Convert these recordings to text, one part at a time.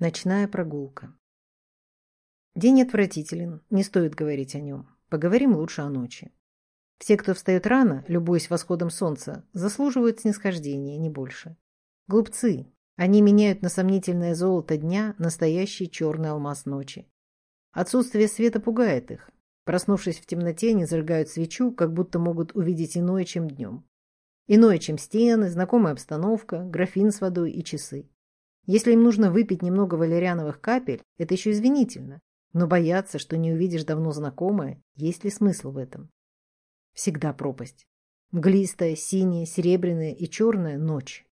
Ночная прогулка. День отвратителен, не стоит говорить о нем. Поговорим лучше о ночи. Все, кто встает рано, любуясь восходом солнца, заслуживают снисхождения, не больше. Глупцы. Они меняют на сомнительное золото дня настоящий черный алмаз ночи. Отсутствие света пугает их. Проснувшись в темноте, они зажигают свечу, как будто могут увидеть иное, чем днем. Иное, чем стены, знакомая обстановка, графин с водой и часы. Если им нужно выпить немного валериановых капель, это еще извинительно. Но бояться, что не увидишь давно знакомое, есть ли смысл в этом? Всегда пропасть. Мглистая, синяя, серебряная и черная ночь.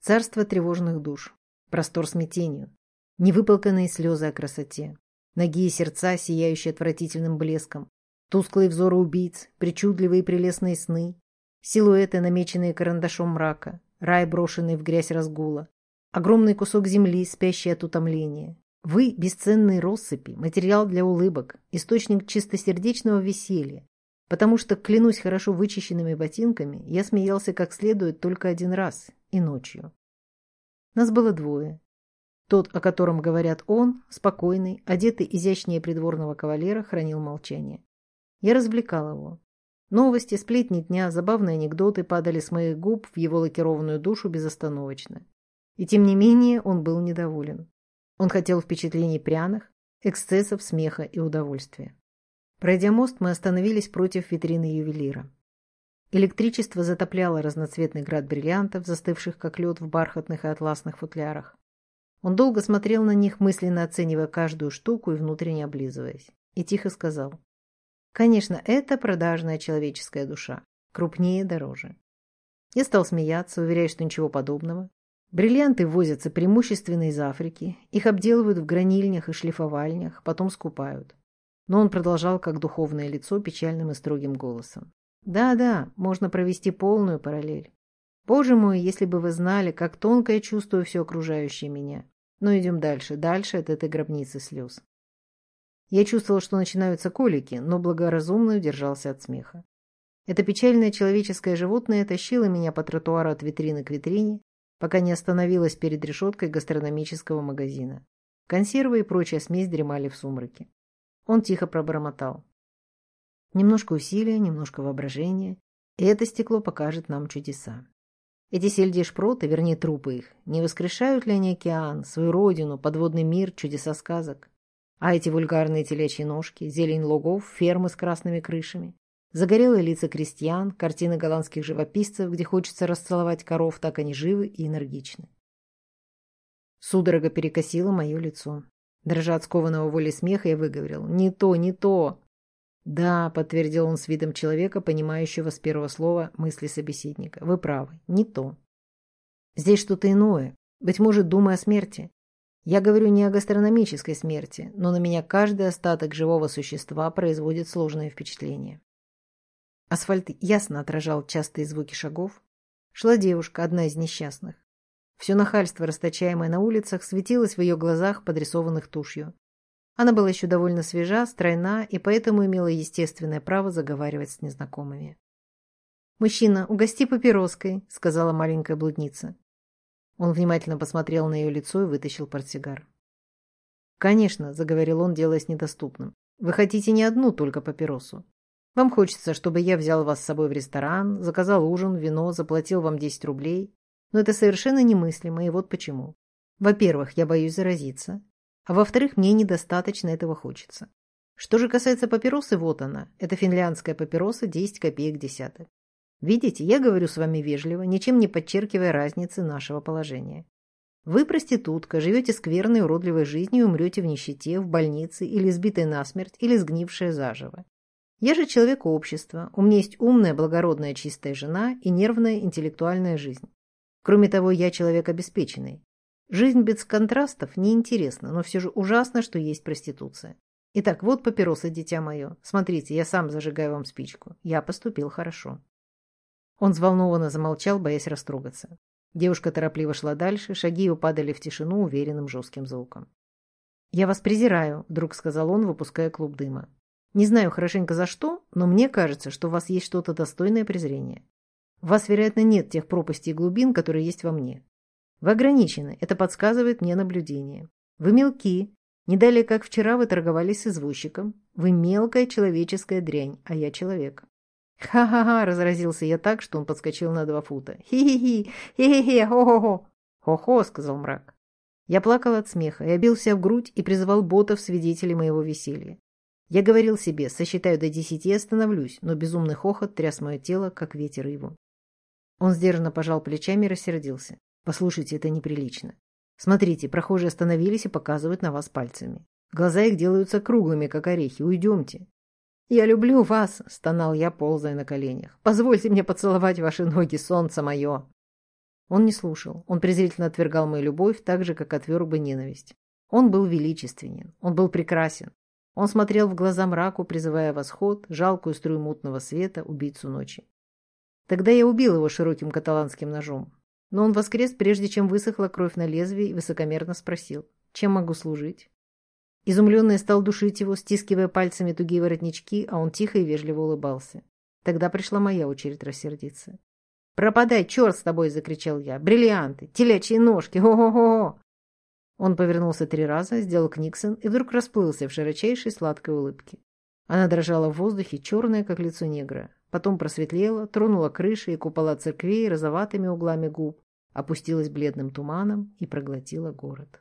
Царство тревожных душ. Простор смятению. Невыполканные слезы о красоте. Ноги и сердца, сияющие отвратительным блеском. Тусклые взоры убийц, причудливые прелестные сны. Силуэты, намеченные карандашом мрака. Рай, брошенный в грязь разгула. Огромный кусок земли, спящий от утомления. Вы – бесценные россыпи, материал для улыбок, источник чистосердечного веселья. Потому что, клянусь хорошо вычищенными ботинками, я смеялся как следует только один раз и ночью. Нас было двое. Тот, о котором говорят он, спокойный, одетый изящнее придворного кавалера, хранил молчание. Я развлекал его. Новости, сплетни дня, забавные анекдоты падали с моих губ в его лакированную душу безостановочно. И тем не менее он был недоволен. Он хотел впечатлений пряных, эксцессов смеха и удовольствия. Пройдя мост, мы остановились против витрины ювелира. Электричество затопляло разноцветный град бриллиантов, застывших как лед в бархатных и атласных футлярах. Он долго смотрел на них, мысленно оценивая каждую штуку и внутренне облизываясь. И тихо сказал. «Конечно, это продажная человеческая душа. Крупнее, дороже». Я стал смеяться, уверяя, что ничего подобного. Бриллианты возятся преимущественно из Африки, их обделывают в гранильнях и шлифовальнях, потом скупают. Но он продолжал, как духовное лицо, печальным и строгим голосом. Да-да, можно провести полную параллель. Боже мой, если бы вы знали, как тонко я чувствую все окружающее меня. Но идем дальше, дальше от этой гробницы слез. Я чувствовал, что начинаются колики, но благоразумно удержался от смеха. Это печальное человеческое животное тащило меня по тротуару от витрины к витрине, пока не остановилась перед решеткой гастрономического магазина. Консервы и прочая смесь дремали в сумраке. Он тихо пробормотал. Немножко усилия, немножко воображения, и это стекло покажет нам чудеса. Эти сельди и шпроты, вернее трупы их, не воскрешают ли они океан, свою родину, подводный мир, чудеса сказок? А эти вульгарные телячьи ножки, зелень лугов, фермы с красными крышами, Загорелые лица крестьян, картины голландских живописцев, где хочется расцеловать коров, так они живы и энергичны. Судорога перекосила мое лицо. Дрожа от скованного воли смеха, я выговорил. «Не то, не то!» «Да», — подтвердил он с видом человека, понимающего с первого слова мысли собеседника. «Вы правы, не то. Здесь что-то иное. Быть может, думая о смерти. Я говорю не о гастрономической смерти, но на меня каждый остаток живого существа производит сложное впечатление. Асфальт ясно отражал частые звуки шагов. Шла девушка, одна из несчастных. Все нахальство, расточаемое на улицах, светилось в ее глазах, подрисованных тушью. Она была еще довольно свежа, стройна и поэтому имела естественное право заговаривать с незнакомыми. «Мужчина, угости папироской», — сказала маленькая блудница. Он внимательно посмотрел на ее лицо и вытащил портсигар. «Конечно», — заговорил он, делаясь недоступным. «Вы хотите не одну только папиросу. Вам хочется, чтобы я взял вас с собой в ресторан, заказал ужин, вино, заплатил вам 10 рублей. Но это совершенно немыслимо, и вот почему. Во-первых, я боюсь заразиться. А во-вторых, мне недостаточно этого хочется. Что же касается папиросы, вот она. Это финляндская папироса, 10 копеек десяток. Видите, я говорю с вами вежливо, ничем не подчеркивая разницы нашего положения. Вы проститутка, живете скверной, уродливой жизнью и умрете в нищете, в больнице, или сбитой насмерть, или сгнившая заживо. Я же человек общества, у меня есть умная, благородная, чистая жена и нервная, интеллектуальная жизнь. Кроме того, я человек обеспеченный. Жизнь без контрастов неинтересна, но все же ужасно, что есть проституция. Итак, вот папиросы, дитя мое. Смотрите, я сам зажигаю вам спичку. Я поступил хорошо. Он взволнованно замолчал, боясь растрогаться. Девушка торопливо шла дальше, шаги ее падали в тишину уверенным жестким звуком. «Я вас презираю», — вдруг сказал он, выпуская клуб дыма. Не знаю хорошенько за что, но мне кажется, что у вас есть что-то достойное презрения. У вас, вероятно, нет тех пропастей и глубин, которые есть во мне. Вы ограничены, это подсказывает мне наблюдение. Вы мелки. Не далее, как вчера вы торговались с извозчиком. Вы мелкая человеческая дрянь, а я человек. «Ха-ха-ха!» — разразился я так, что он подскочил на два фута. «Хи-хи-хи! Хи-хи-хи! Хо-хо-хо!» «Хо-хо!» — сказал мрак. Я плакал от смеха, я бился в грудь и призывал ботов свидетелей моего веселья. Я говорил себе, сосчитаю до десяти и остановлюсь, но безумный хохот тряс мое тело, как ветер его. Он сдержанно пожал плечами и рассердился. «Послушайте, это неприлично. Смотрите, прохожие остановились и показывают на вас пальцами. Глаза их делаются круглыми, как орехи. Уйдемте. «Я люблю вас!» — стонал я, ползая на коленях. «Позвольте мне поцеловать ваши ноги, солнце мое!» Он не слушал. Он презрительно отвергал мою любовь, так же, как отверг бы ненависть. Он был величественен. Он был прекрасен. Он смотрел в глаза мраку, призывая восход, жалкую струю мутного света, убийцу ночи. Тогда я убил его широким каталанским ножом. Но он воскрес, прежде чем высохла кровь на лезвии, и высокомерно спросил, чем могу служить? Изумленный стал душить его, стискивая пальцами тугие воротнички, а он тихо и вежливо улыбался. Тогда пришла моя очередь рассердиться. «Пропадай, черт с тобой!» — закричал я. «Бриллианты! Телячьи ножки! О-го-го!» Он повернулся три раза, сделал книксон и вдруг расплылся в широчайшей сладкой улыбке. Она дрожала в воздухе, черная, как лицо негра. Потом просветлела, тронула крыши и купола церквей розоватыми углами губ, опустилась бледным туманом и проглотила город.